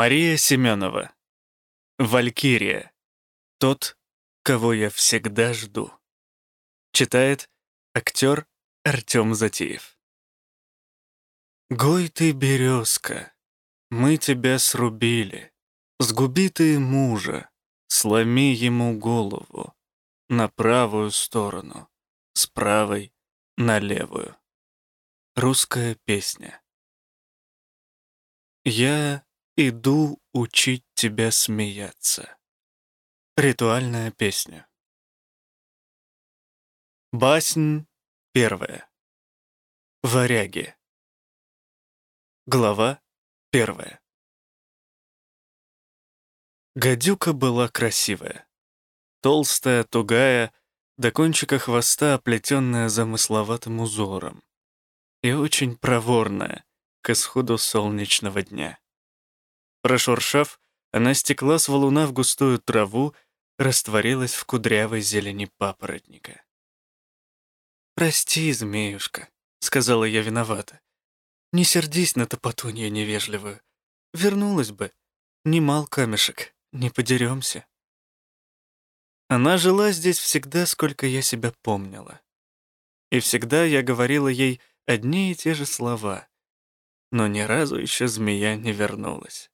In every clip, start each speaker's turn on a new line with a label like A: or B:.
A: Мария Семенова. Валькирия. Тот, кого я всегда жду. Читает актер Артем Затеев. Гой ты, березка, мы тебя срубили. Сгуби ты мужа, сломи ему голову на правую сторону, с правой на левую. Русская песня. Я иду учить тебя смеяться. Ритуальная песня. Баснь первая. Варяги. Глава первая. Гадюка была красивая. Толстая, тугая, до кончика хвоста оплетенная замысловатым узором. И очень проворная к исходу солнечного дня. Прошуршав, она стекла с валуна в густую траву, растворилась в кудрявой зелени папоротника. «Прости, змеюшка», — сказала я виновата. «Не сердись на топотунью невежливую. Вернулась бы. Немал камешек, не подеремся». Она жила здесь всегда, сколько я себя помнила. И всегда я говорила ей одни и те же слова. Но ни разу еще змея не вернулась.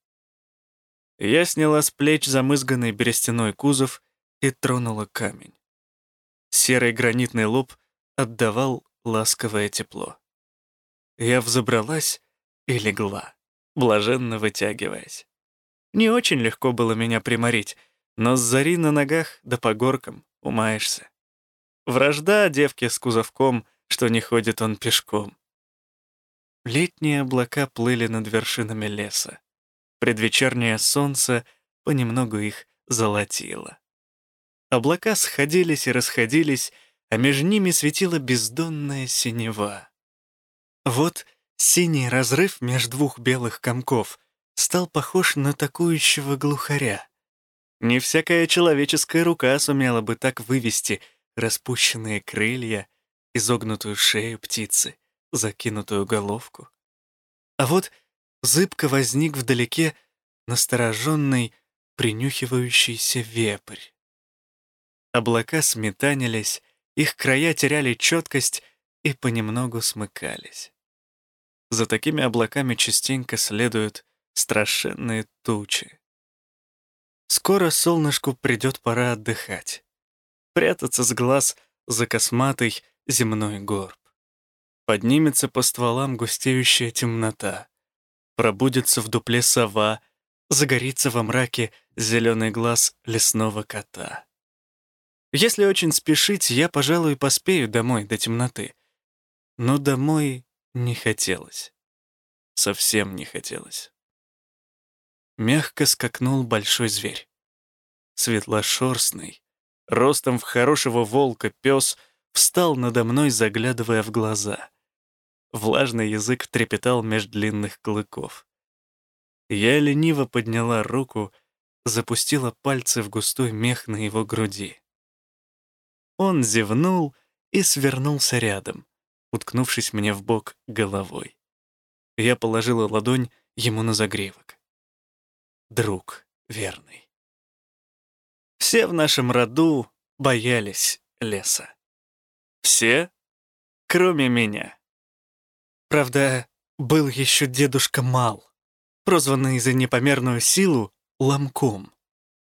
A: Я сняла с плеч замызганный берестяной кузов и тронула камень. Серый гранитный лоб отдавал ласковое тепло. Я взобралась и легла, блаженно вытягиваясь. Не очень легко было меня приморить, но с зари на ногах да по горкам умаешься. Вражда девки с кузовком, что не ходит он пешком. Летние облака плыли над вершинами леса. Предвечернее солнце понемногу их золотило. Облака сходились и расходились, а между ними светила бездонная синева. Вот синий разрыв между двух белых комков стал похож на такующего глухаря. Не всякая человеческая рука сумела бы так вывести распущенные крылья, изогнутую шею птицы, закинутую головку. А вот зыбко возник вдалеке настороженный, принюхивающийся вепрь. Облака сметанились, их края теряли четкость и понемногу смыкались. За такими облаками частенько следуют страшенные тучи. Скоро солнышку придет пора отдыхать, прятаться с глаз за косматый земной горб. Поднимется по стволам густеющая темнота, пробудется в дупле сова, загорится во мраке зеленый глаз лесного кота. Если очень спешить, я, пожалуй, поспею домой до темноты. Но домой не хотелось. Совсем не хотелось. Мягко скакнул большой зверь. Светлошерстный, ростом в хорошего волка пес встал надо мной, заглядывая в глаза. Влажный язык трепетал меж длинных клыков. Я лениво подняла руку, запустила пальцы в густой мех на его груди. Он зевнул и свернулся рядом, уткнувшись мне в бок головой. Я положила ладонь ему на загривок. Друг верный. Все в нашем роду боялись леса. Все, кроме меня. Правда, был еще дедушка Мал, прозванный за непомерную силу ломком.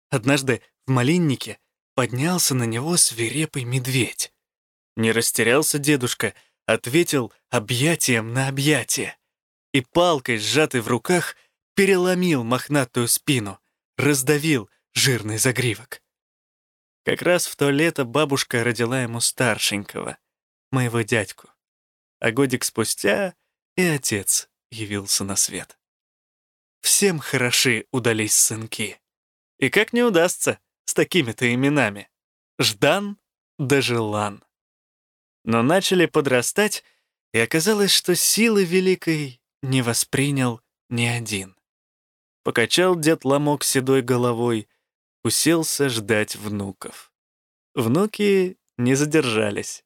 A: Однажды в малиннике поднялся на него свирепый медведь. Не растерялся дедушка, ответил объятием на объятие. И палкой, сжатой в руках, переломил мохнатую спину, раздавил жирный загривок. Как раз в то лето бабушка родила ему старшенького, моего дядьку. А годик спустя и отец явился на свет. Всем хороши удались сынки. И как не удастся, с такими-то именами. Ждан да Желан. Но начали подрастать, и оказалось, что силы великой не воспринял ни один. Покачал дед ломок седой головой, уселся ждать внуков. Внуки не задержались.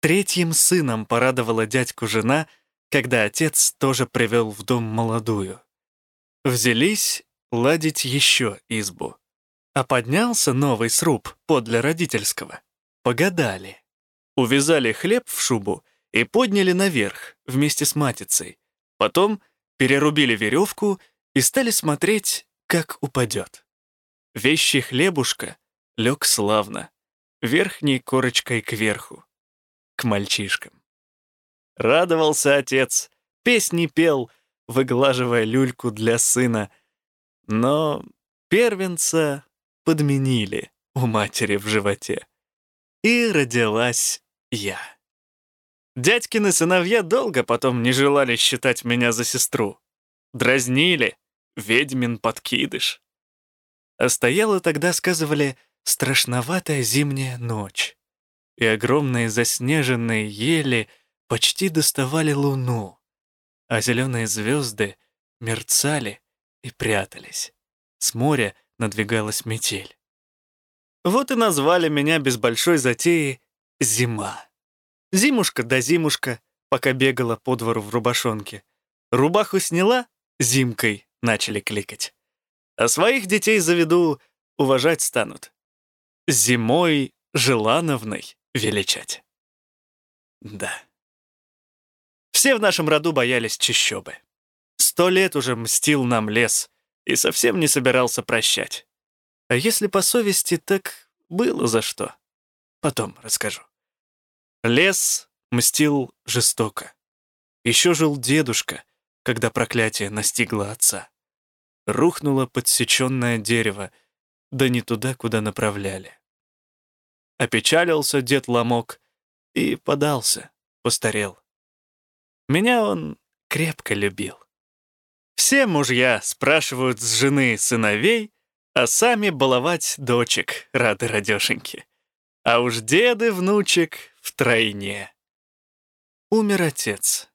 A: Третьим сыном порадовала дядьку жена, когда отец тоже привел в дом молодую. Взялись ладить еще избу. А поднялся новый сруб подле родительского. Погадали. Увязали хлеб в шубу и подняли наверх вместе с матицей. Потом перерубили веревку и стали смотреть, как упадет. Вещий хлебушка лег славно, верхней корочкой кверху, к мальчишкам. Радовался отец, песни пел, выглаживая люльку для сына, но первенца подменили у матери в животе. И родилась я. Дядькины сыновья долго потом не желали считать меня за сестру. Дразнили. Ведьмин подкидыш. А стояла тогда, сказывали, страшноватая зимняя ночь. И огромные заснеженные ели почти доставали луну, а зеленые звезды мерцали и прятались. С моря надвигалась метель. Вот и назвали меня без большой затеи «Зима». Зимушка да зимушка, пока бегала по двору в рубашонке. Рубаху сняла, зимкой начали кликать. А своих детей заведу, уважать станут. Зимой Желановной величать. Да. Все в нашем роду боялись чищобы. Сто лет уже мстил нам лес и совсем не собирался прощать. А если по совести, так было за что. Потом расскажу. Лес мстил жестоко. Еще жил дедушка, когда проклятие настигло отца. Рухнуло подсеченное дерево, да не туда, куда направляли. Опечалился дед Ломок и подался, постарел. Меня он крепко любил. Все мужья спрашивают с жены сыновей, а сами баловать дочек рады радешеньки. А уж деды внучек втройне. Умер отец.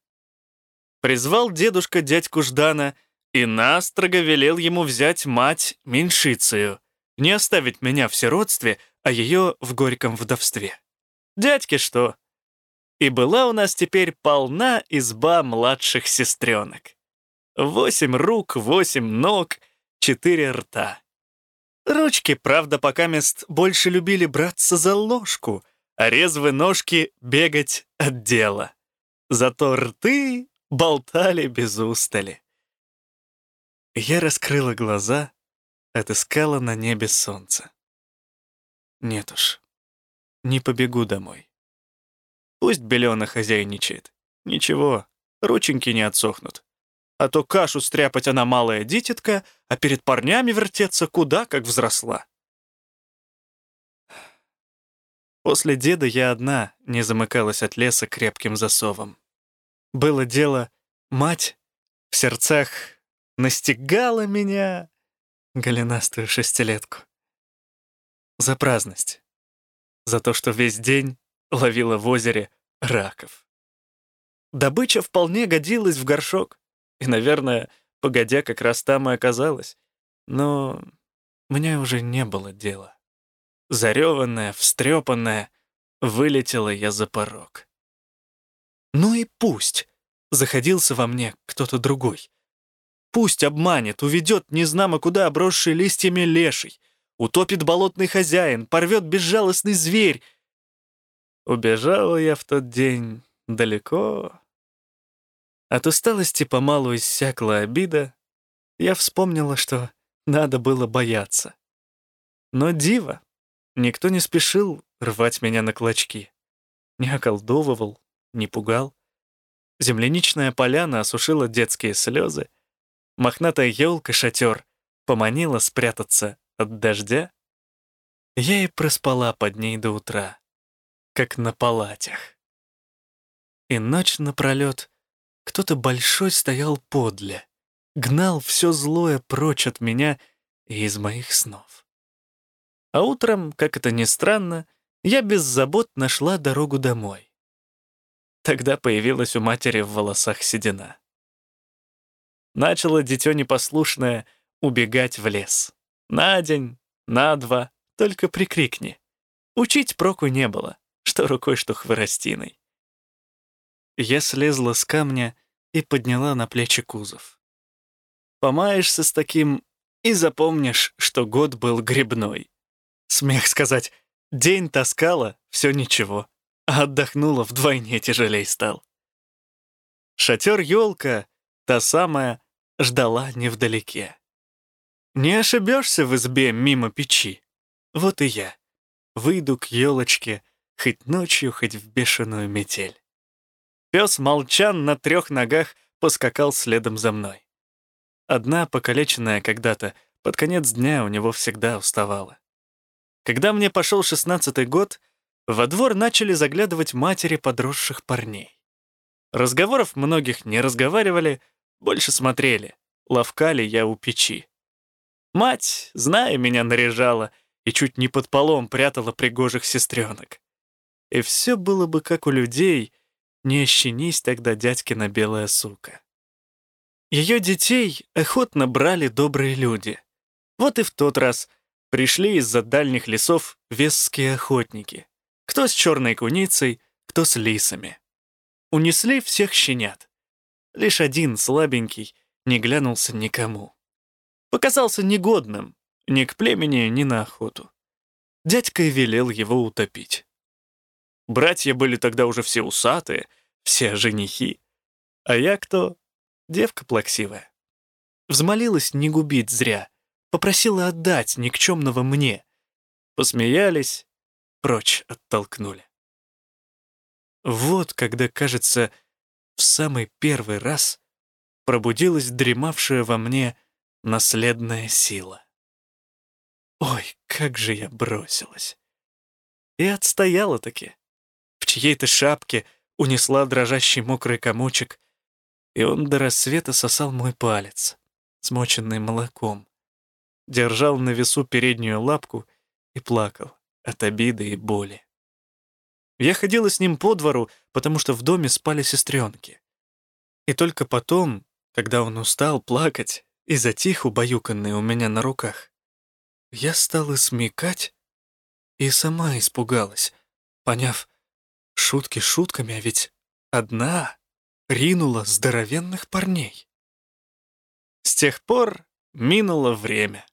A: Призвал дедушка дядьку Ждана и настрого велел ему взять мать меньшицею, не оставить меня в сиротстве, а ее в горьком вдовстве. Дядьке что? И была у нас теперь полна изба младших сестренок. Восемь рук, восемь ног, четыре рта. Ручки, правда, пока мест больше любили браться за ложку, а резвые ножки бегать от дела. Зато рты болтали без устали. Я раскрыла глаза, отыскала на небе солнце. Нет уж, не побегу домой. Пусть Белена хозяйничает. Ничего, рученьки не отсохнут. А то кашу стряпать она малая дитятка, а перед парнями вертеться куда как взросла. После деда я одна не замыкалась от леса крепким засовом. Было дело, мать в сердцах настигала меня, голенастую шестилетку. За праздность. За то, что весь день ловила в озере раков. Добыча вполне годилась в горшок. И, наверное, погодя, как раз там и оказалась. Но мне уже не было дела. Зареванная, встрепанная, вылетела я за порог. Ну и пусть заходился во мне кто-то другой. Пусть обманет, уведет незнамо куда обросший листьями леший, утопит болотный хозяин, порвет безжалостный зверь. Убежала я в тот день далеко, от усталости помалу иссякла обида. Я вспомнила, что надо было бояться. Но диво, никто не спешил рвать меня на клочки. Не околдовывал, не пугал. Земляничная поляна осушила детские слезы. Мохнатая елка-шатер поманила спрятаться от дождя. Я и проспала под ней до утра, как на палатях. И ночь напролет кто-то большой стоял подле, гнал все злое прочь от меня и из моих снов. А утром, как это ни странно, я без забот нашла дорогу домой. Тогда появилась у матери в волосах седина. Начало дитё непослушное убегать в лес. На день, на два, только прикрикни. Учить проку не было, что рукой, что хворостиной. Я слезла с камня и подняла на плечи кузов. Помаешься с таким и запомнишь, что год был грибной. Смех сказать, день таскала, все ничего, а отдохнула вдвойне тяжелей стал. Шатер елка, та самая, ждала невдалеке. Не ошибешься в избе мимо печи. Вот и я. Выйду к елочке, хоть ночью, хоть в бешеную метель. Пес молчан на трех ногах поскакал следом за мной. Одна, покалеченная когда-то, под конец дня у него всегда уставала. Когда мне пошел шестнадцатый год, во двор начали заглядывать матери подросших парней. Разговоров многих не разговаривали, больше смотрели, ловкали я у печи. Мать, зная меня, наряжала и чуть не под полом прятала пригожих сестренок. И все было бы как у людей — не ощенись тогда дядькина белая сука. Ее детей охотно брали добрые люди. Вот и в тот раз пришли из-за дальних лесов весские охотники. Кто с черной куницей, кто с лисами. Унесли всех щенят. Лишь один, слабенький, не глянулся никому. Показался негодным ни к племени, ни на охоту. Дядька велел его утопить. Братья были тогда уже все усатые, все женихи. А я кто? Девка плаксивая. Взмолилась не губить зря, попросила отдать никчемного мне. Посмеялись, прочь оттолкнули. Вот когда, кажется, в самый первый раз пробудилась дремавшая во мне наследная сила. Ой, как же я бросилась! И отстояла-таки чьей-то шапке унесла дрожащий мокрый комочек, и он до рассвета сосал мой палец, смоченный молоком, держал на весу переднюю лапку и плакал от обиды и боли. Я ходила с ним по двору, потому что в доме спали сестренки. И только потом, когда он устал плакать и затих убаюканный у меня на руках, я стала смекать и сама испугалась, поняв, Шутки шутками, а ведь одна ринула здоровенных парней. С тех пор минуло время.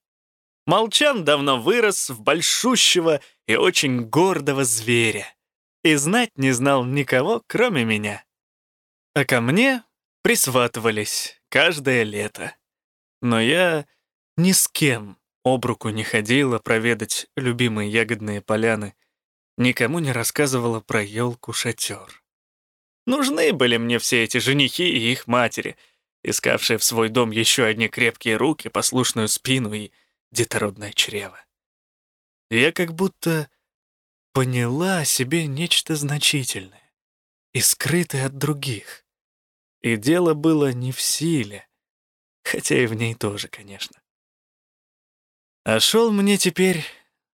A: Молчан давно вырос в большущего и очень гордого зверя и знать не знал никого, кроме меня. А ко мне присватывались каждое лето. Но я ни с кем об руку не ходила проведать любимые ягодные поляны никому не рассказывала про елку-шатер. Нужны были мне все эти женихи и их матери, искавшие в свой дом еще одни крепкие руки, послушную спину и детородное чрево. Я как будто поняла о себе нечто значительное и скрытое от других. И дело было не в силе, хотя и в ней тоже, конечно. А шел мне теперь,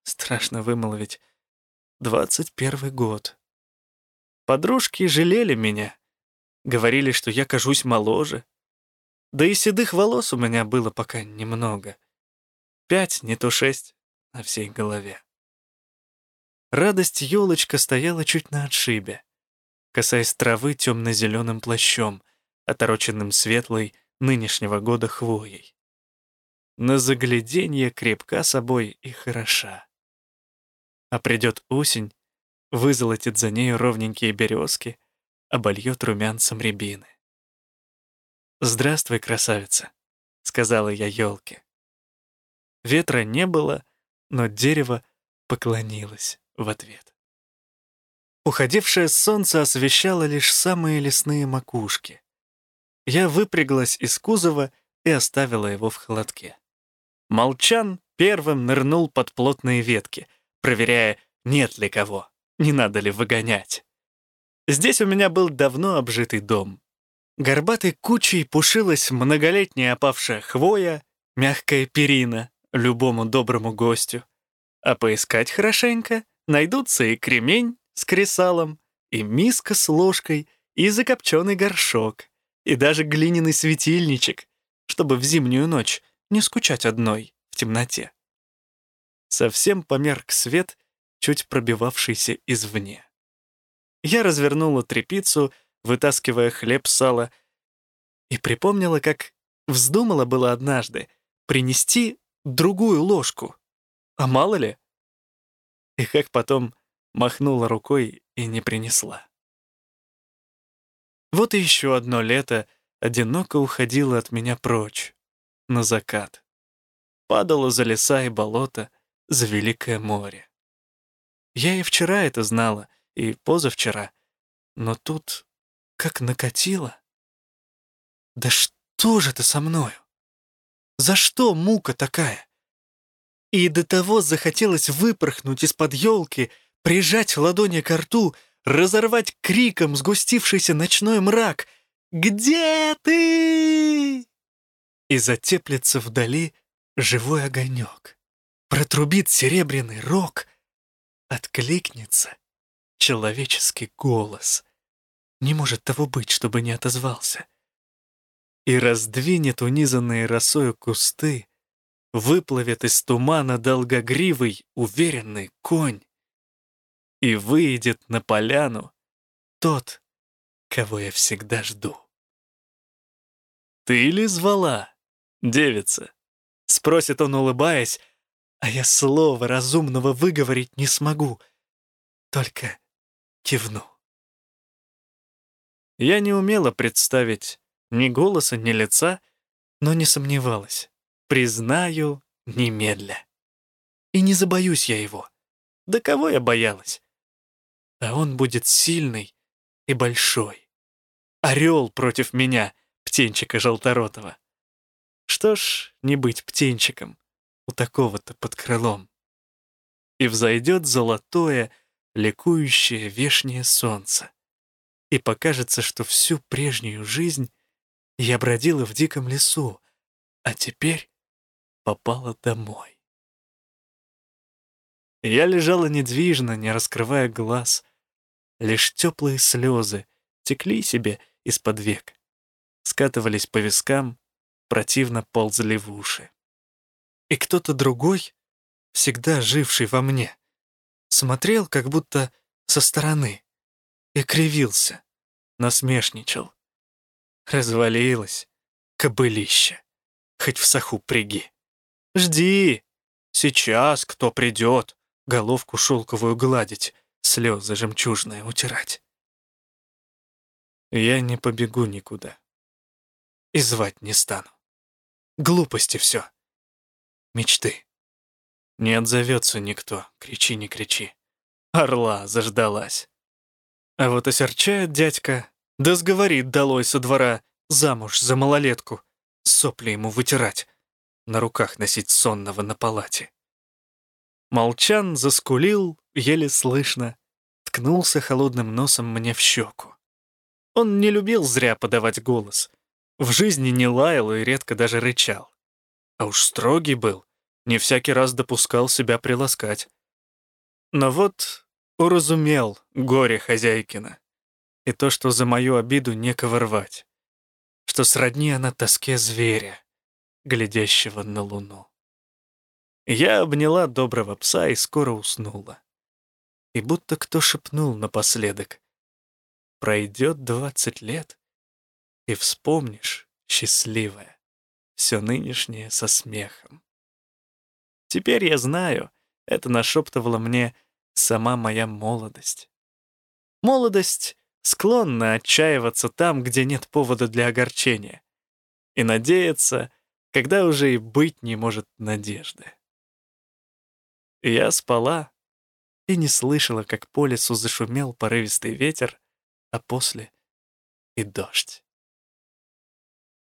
A: страшно вымолвить, Двадцать первый год. Подружки жалели меня. Говорили, что я кажусь моложе. Да и седых волос у меня было пока немного. Пять, не то шесть, на всей голове. Радость елочка стояла чуть на отшибе, касаясь травы темно-зеленым плащом, отороченным светлой нынешнего года хвоей. На загляденье крепка собой и хороша. А придет осень, вызолотит за нею ровненькие березки, обольет румянцем рябины. «Здравствуй, красавица», — сказала я елке. Ветра не было, но дерево поклонилось в ответ. Уходившее солнце освещало лишь самые лесные макушки. Я выпряглась из кузова и оставила его в холодке. Молчан первым нырнул под плотные ветки — проверяя, нет ли кого, не надо ли выгонять. Здесь у меня был давно обжитый дом. Горбатой кучей пушилась многолетняя опавшая хвоя, мягкая перина любому доброму гостю. А поискать хорошенько найдутся и кремень с кресалом, и миска с ложкой, и закопченный горшок, и даже глиняный светильничек, чтобы в зимнюю ночь не скучать одной в темноте. Совсем померк свет, чуть пробивавшийся извне. Я развернула трепицу, вытаскивая хлеб, сало, и припомнила, как Вздумала было однажды принести другую ложку. А мало ли? И как потом махнула рукой и не принесла. Вот и еще одно лето одиноко уходило от меня прочь, на закат. Падало за леса и болота, за великое море. Я и вчера это знала, и позавчера, но тут как накатило. Да что же это со мною? За что мука такая? И до того захотелось выпорхнуть из-под елки, прижать ладони к рту, разорвать криком сгустившийся ночной мрак. «Где ты?» И затеплится вдали живой огонек. Протрубит серебряный рог. Откликнется человеческий голос. Не может того быть, чтобы не отозвался. И раздвинет унизанные росою кусты, выплывет из тумана долгогривый, уверенный конь и выйдет на поляну тот, кого я всегда жду. «Ты ли звала, девица?» — спросит он, улыбаясь, а я слова разумного выговорить не смогу, только кивну. Я не умела представить ни голоса, ни лица, но не сомневалась. Признаю немедля. И не забоюсь я его. Да кого я боялась? А он будет сильный и большой. Орел против меня, птенчика желторотого. Что ж, не быть птенчиком у такого-то под крылом. И взойдет золотое, ликующее вешнее солнце. И покажется, что всю прежнюю жизнь я бродила в диком лесу, а теперь попала домой. Я лежала недвижно, не раскрывая глаз. Лишь теплые слезы текли себе из-под век, скатывались по вискам, противно ползали в уши. И кто-то другой, всегда живший во мне, смотрел как будто со стороны и кривился, насмешничал. Развалилась, кобылище, хоть в саху приги. Жди. Сейчас кто придет, головку шелковую гладить, слезы жемчужные утирать. Я не побегу никуда. И звать не стану. Глупости все. Мечты. Не отзовется никто, кричи, не кричи. Орла заждалась. А вот осерчает дядька, да сговорит долой со двора, замуж за малолетку, сопли ему вытирать на руках носить сонного на палате. Молчан заскулил, еле слышно, ткнулся холодным носом мне в щеку. Он не любил зря подавать голос. В жизни не лаял и редко даже рычал. А уж строгий был, не всякий раз допускал себя приласкать. Но вот уразумел горе хозяйкина и то, что за мою обиду некого рвать, что сродни она тоске зверя, глядящего на луну. Я обняла доброго пса и скоро уснула. И будто кто шепнул напоследок. Пройдет двадцать лет, и вспомнишь, счастливая, все нынешнее со смехом. Теперь я знаю, это нашептывала мне сама моя молодость. Молодость склонна отчаиваться там, где нет повода для огорчения, и надеяться, когда уже и быть не может надежды. Я спала и не слышала, как по лесу зашумел порывистый ветер, а после и дождь.